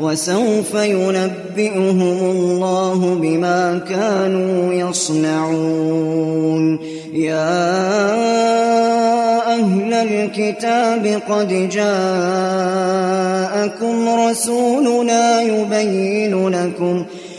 وسوف ينبئهم الله بما كانوا يصنعون. يا أهل الكتاب قد جاءكم رسولنا يبين لكم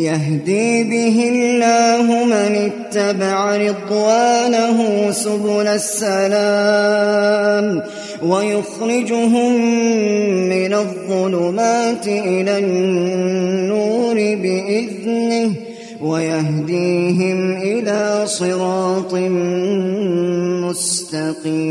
يهدي به الله من اتبع رضوانه سبل السلام ويخرجهم من الظلمات إلى النور بإذنه ويهديهم إلى صراط مستقيم.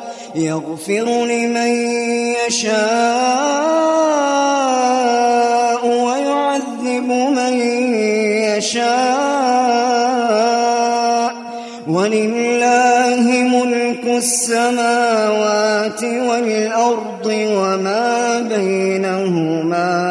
يغفر لمن يشاء ويعذب من يشاء. ولله ملك السماوات والأرض وما بينهما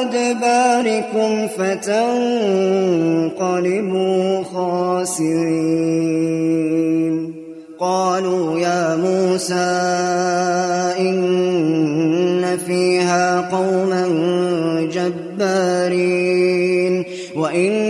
أدباركم فتنقلبوا خاسرين. قالوا يا موسى إن فيها قوما جبارين. وإنا لن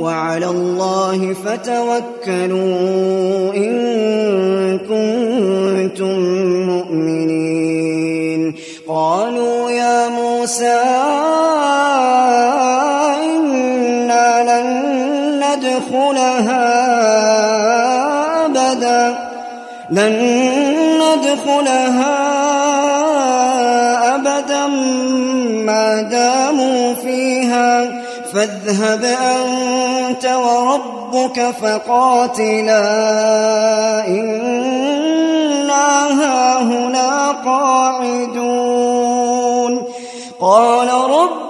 وعلى الله فتوكلوا إن كنتم مؤمنين. قالوا يا موسى إنا لن ندخلها أبدا. لن ندخلها أبدا. ما داموا فيها فاذهب أنت وربك فقاتلا إنا هاهنا قاعدون. قال رب